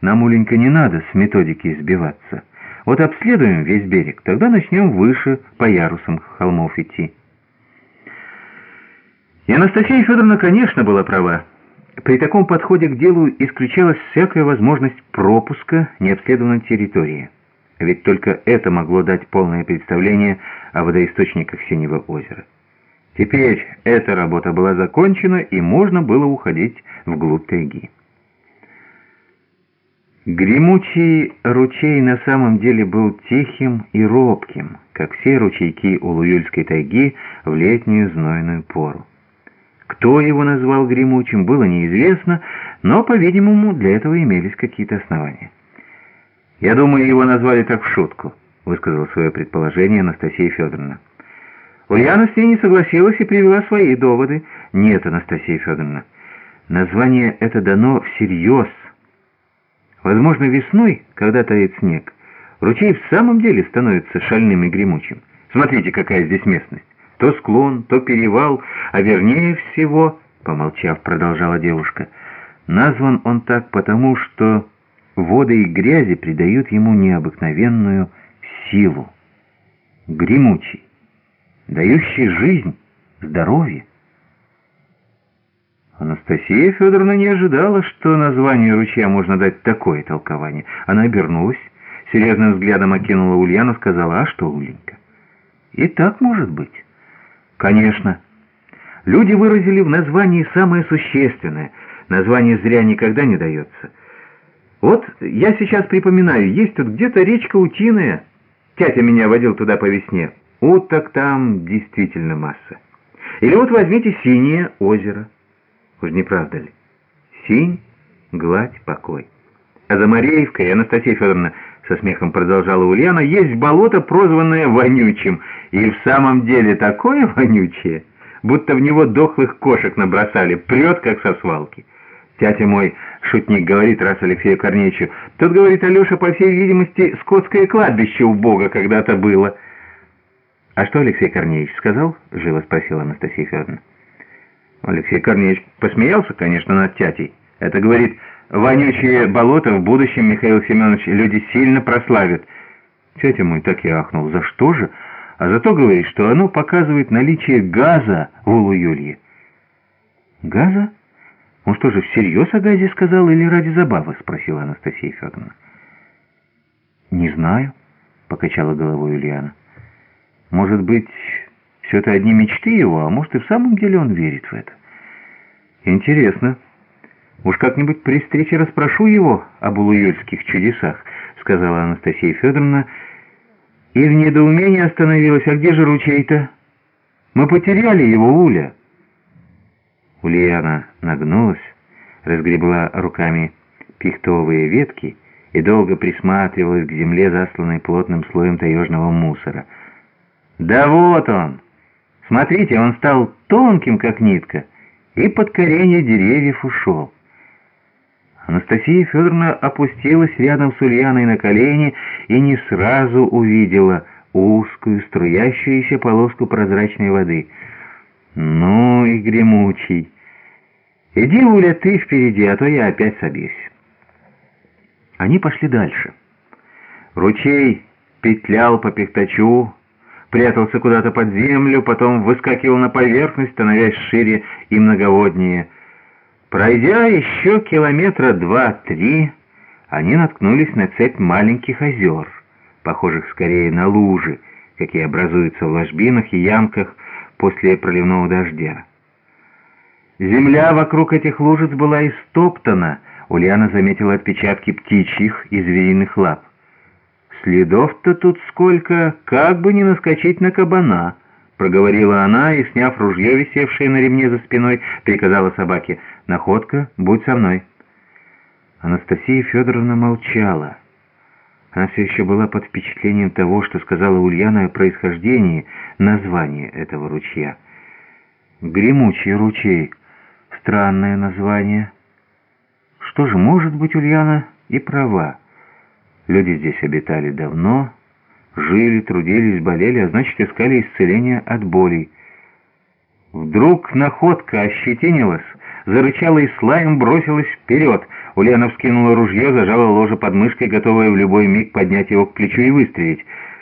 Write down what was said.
Нам, Уленька, не надо с методики избиваться. Вот обследуем весь берег, тогда начнем выше, по ярусам холмов идти. И Анастасия Федоровна, конечно, была права. При таком подходе к делу исключалась всякая возможность пропуска необследованной территории. Ведь только это могло дать полное представление о водоисточниках Синего озера. Теперь эта работа была закончена, и можно было уходить вглубь тайги. Гремучий ручей на самом деле был тихим и робким, как все ручейки Улуюльской тайги в летнюю знойную пору. Кто его назвал гремучим, было неизвестно, но, по-видимому, для этого имелись какие-то основания. «Я думаю, его назвали так в шутку», — высказала свое предположение Анастасия Федоровна. Ульяна с ней не согласилась и привела свои доводы. «Нет, Анастасия Федоровна, название это дано всерьез». Возможно, весной, когда тает снег, ручей в самом деле становится шальным и гремучим. Смотрите, какая здесь местность. То склон, то перевал, а вернее всего, помолчав, продолжала девушка, назван он так потому, что воды и грязи придают ему необыкновенную силу. Гремучий, дающий жизнь, здоровье. Анастасия Федоровна не ожидала, что название ручья можно дать такое толкование. Она обернулась, серьезным взглядом окинула Ульяну, сказала, а что, Уленька? И так может быть. Конечно. Люди выразили в названии самое существенное. Название зря никогда не дается. Вот я сейчас припоминаю, есть тут где-то речка Утиная. Тятя меня водил туда по весне. Уток там действительно масса. Или вот возьмите Синее озеро. Уж не правда ли? Синь, гладь, покой. А за Мареевкой, Анастасия Федоровна, со смехом продолжала Ульяна, есть болото, прозванное вонючим. И в самом деле такое вонючее, будто в него дохлых кошек набросали, прет, как со свалки. Тятя мой, шутник, говорит раз Алексею Корнеевичу, тут, говорит Алеша, по всей видимости, скотское кладбище у Бога когда-то было. «А что Алексей Корнеевич сказал?» — живо спросила Анастасия Федоровна. Алексей Корнеевич посмеялся, конечно, над тятей. Это, говорит, вонючие болота в будущем, Михаил Семенович, люди сильно прославят. Тетя мой так и ахнул. За что же? А зато говорит, что оно показывает наличие газа в Улуюлье. Газа? Он что же, всерьез о газе сказал или ради забавы? Спросила Анастасия Федоровна. Не знаю, покачала головой Ульяна. Может быть... Все это одни мечты его, а может и в самом деле он верит в это. Интересно. Уж как-нибудь при встрече расспрошу его об улуюльских чудесах, сказала Анастасия Федоровна, и в недоумении остановилась. А где же ручей-то? Мы потеряли его, Уля. Ульяна нагнулась, разгребла руками пихтовые ветки и долго присматривалась к земле, засланной плотным слоем таежного мусора. «Да вот он!» Смотрите, он стал тонким, как нитка, и под коренья деревьев ушел. Анастасия Федоровна опустилась рядом с Ульяной на колени и не сразу увидела узкую, струящуюся полоску прозрачной воды. «Ну и гремучий! Иди, Уля, ты впереди, а то я опять собьюсь». Они пошли дальше. Ручей петлял по пихтачу, прятался куда-то под землю, потом выскакивал на поверхность, становясь шире и многоводнее. Пройдя еще километра два-три, они наткнулись на цепь маленьких озер, похожих скорее на лужи, какие образуются в ложбинах и ямках после проливного дождя. Земля вокруг этих лужиц была истоптана, Ульяна заметила отпечатки птичьих и звериных лап. «Следов-то тут сколько, как бы не наскочить на кабана», — проговорила она и, сняв ружье, висевшее на ремне за спиной, приказала собаке, «Находка, будь со мной». Анастасия Федоровна молчала. Она все еще была под впечатлением того, что сказала Ульяна о происхождении названия этого ручья. «Гремучий ручей. Странное название. Что же, может быть, Ульяна и права». Люди здесь обитали давно, жили, трудились, болели, а значит, искали исцеления от болей. Вдруг находка ощетинилась, зарычала и слаем бросилась вперед. Ульяна вскинула ружье, зажала ложе под мышкой, готовая в любой миг поднять его к плечу и выстрелить.